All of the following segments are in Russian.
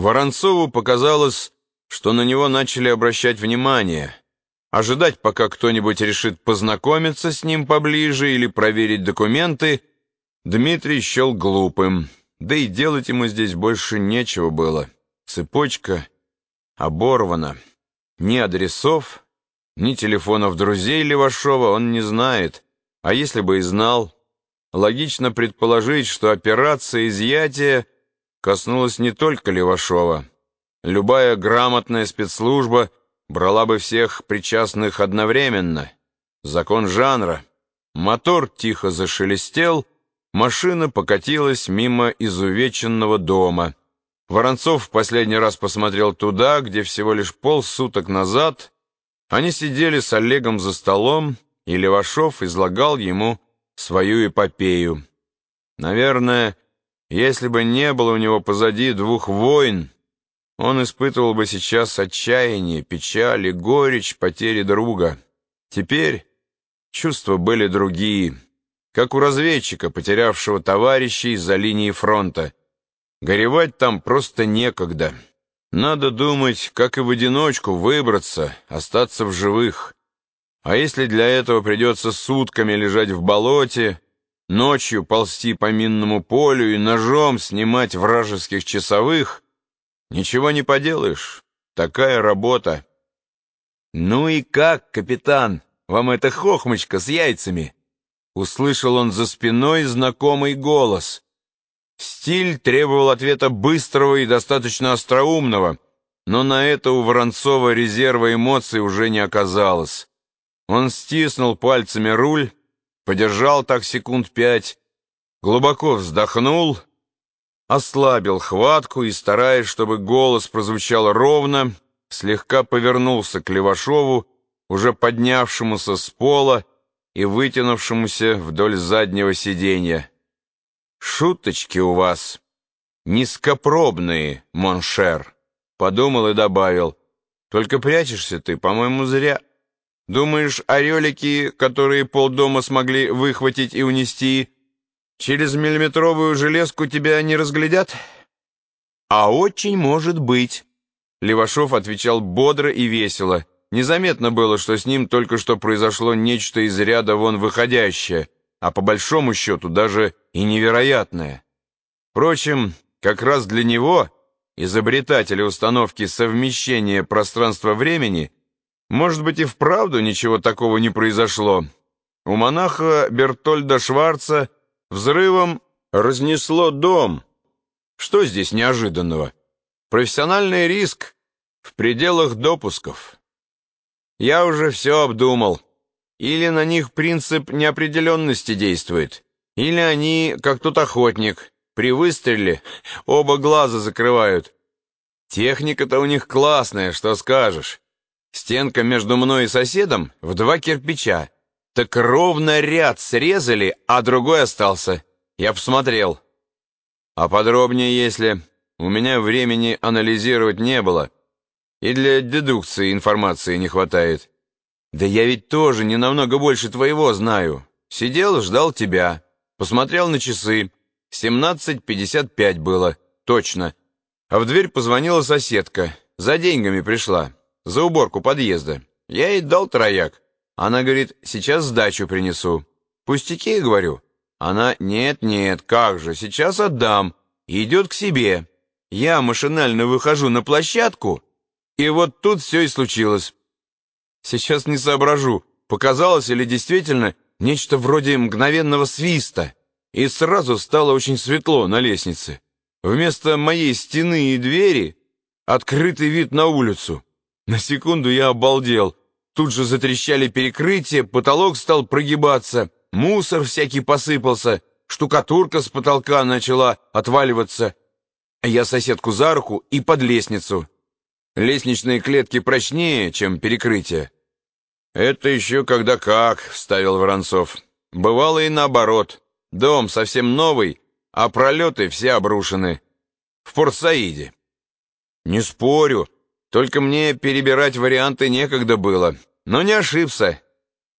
Воронцову показалось, что на него начали обращать внимание. Ожидать, пока кто-нибудь решит познакомиться с ним поближе или проверить документы, Дмитрий счел глупым. Да и делать ему здесь больше нечего было. Цепочка оборвана. Ни адресов, ни телефонов друзей Левашова он не знает. А если бы и знал, логично предположить, что операция изъятия коснулась не только Левашова. Любая грамотная спецслужба брала бы всех причастных одновременно. Закон жанра. Мотор тихо зашелестел, машина покатилась мимо изувеченного дома. Воронцов в последний раз посмотрел туда, где всего лишь полсуток назад они сидели с Олегом за столом, и Левашов излагал ему свою эпопею. Наверное, если бы не было у него позади двух войн, он испытывал бы сейчас отчаяние, печаль и горечь потери друга. Теперь чувства были другие, как у разведчика, потерявшего товарищей за линией фронта. Горевать там просто некогда. Надо думать, как и в одиночку выбраться, остаться в живых. А если для этого придется сутками лежать в болоте, ночью ползти по минному полю и ножом снимать вражеских часовых, ничего не поделаешь. Такая работа. «Ну и как, капитан, вам эта хохмочка с яйцами?» Услышал он за спиной знакомый голос. Стиль требовал ответа быстрого и достаточно остроумного, но на это у Воронцова резерва эмоций уже не оказалось. Он стиснул пальцами руль, подержал так секунд пять, глубоко вздохнул, ослабил хватку и, стараясь, чтобы голос прозвучал ровно, слегка повернулся к Левашову, уже поднявшемуся с пола и вытянувшемуся вдоль заднего сиденья. «Шуточки у вас низкопробные, mon cher», — подумал и добавил. «Только прячешься ты, по-моему, зря». Думаешь, орелики, которые полдома смогли выхватить и унести, через миллиметровую железку тебя не разглядят? А очень может быть. Левашов отвечал бодро и весело. Незаметно было, что с ним только что произошло нечто из ряда вон выходящее, а по большому счету даже и невероятное. Впрочем, как раз для него, изобретателя установки совмещения пространства-времени, может быть, и вправду ничего такого не произошло. У монаха Бертольда Шварца взрывом разнесло дом. Что здесь неожиданного? Профессиональный риск в пределах допусков. Я уже все обдумал. Или на них принцип неопределенности действует, или они, как тот охотник, при выстреле оба глаза закрывают. Техника-то у них классная, что скажешь. Стенка между мной и соседом в два кирпича. Так ровно ряд срезали, а другой остался. Я посмотрел. А подробнее, если... У меня времени анализировать не было. И для дедукции информации не хватает. Да я ведь тоже не намного больше твоего знаю. Сидел, ждал тебя. Посмотрел на часы. 17.55 было, точно. А в дверь позвонила соседка. За деньгами пришла за уборку подъезда. Я ей дал трояк. Она говорит, сейчас сдачу принесу. Пустяки, говорю. Она, нет-нет, как же, сейчас отдам. Идет к себе. Я машинально выхожу на площадку, и вот тут все и случилось. Сейчас не соображу, показалось или действительно нечто вроде мгновенного свиста, и сразу стало очень светло на лестнице. Вместо моей стены и двери открытый вид на улицу. На секунду я обалдел. Тут же затрещали перекрытия, потолок стал прогибаться, мусор всякий посыпался, штукатурка с потолка начала отваливаться. Я соседку за руку и под лестницу. Лестничные клетки прочнее, чем перекрытие. «Это еще когда как», — вставил Воронцов. «Бывало и наоборот. Дом совсем новый, а пролеты все обрушены. В Порт-Саиде». «Не спорю», только мне перебирать варианты некогда было. Но не ошибся.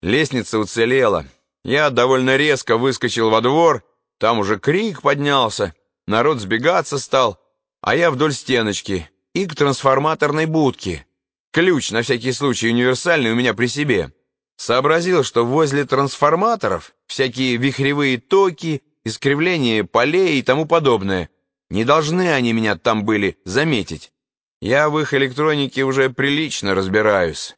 Лестница уцелела. Я довольно резко выскочил во двор. Там уже крик поднялся. Народ сбегаться стал. а я вдоль стеночки и к трансформаторной будке. Ключ, на всякий случай, универсальный у меня при себе. Сообразил, что возле трансформаторов всякие вихревые токи, искривление полей и тому подобное. Не должны они меня там были заметить. Я в их электронике уже прилично разбираюсь.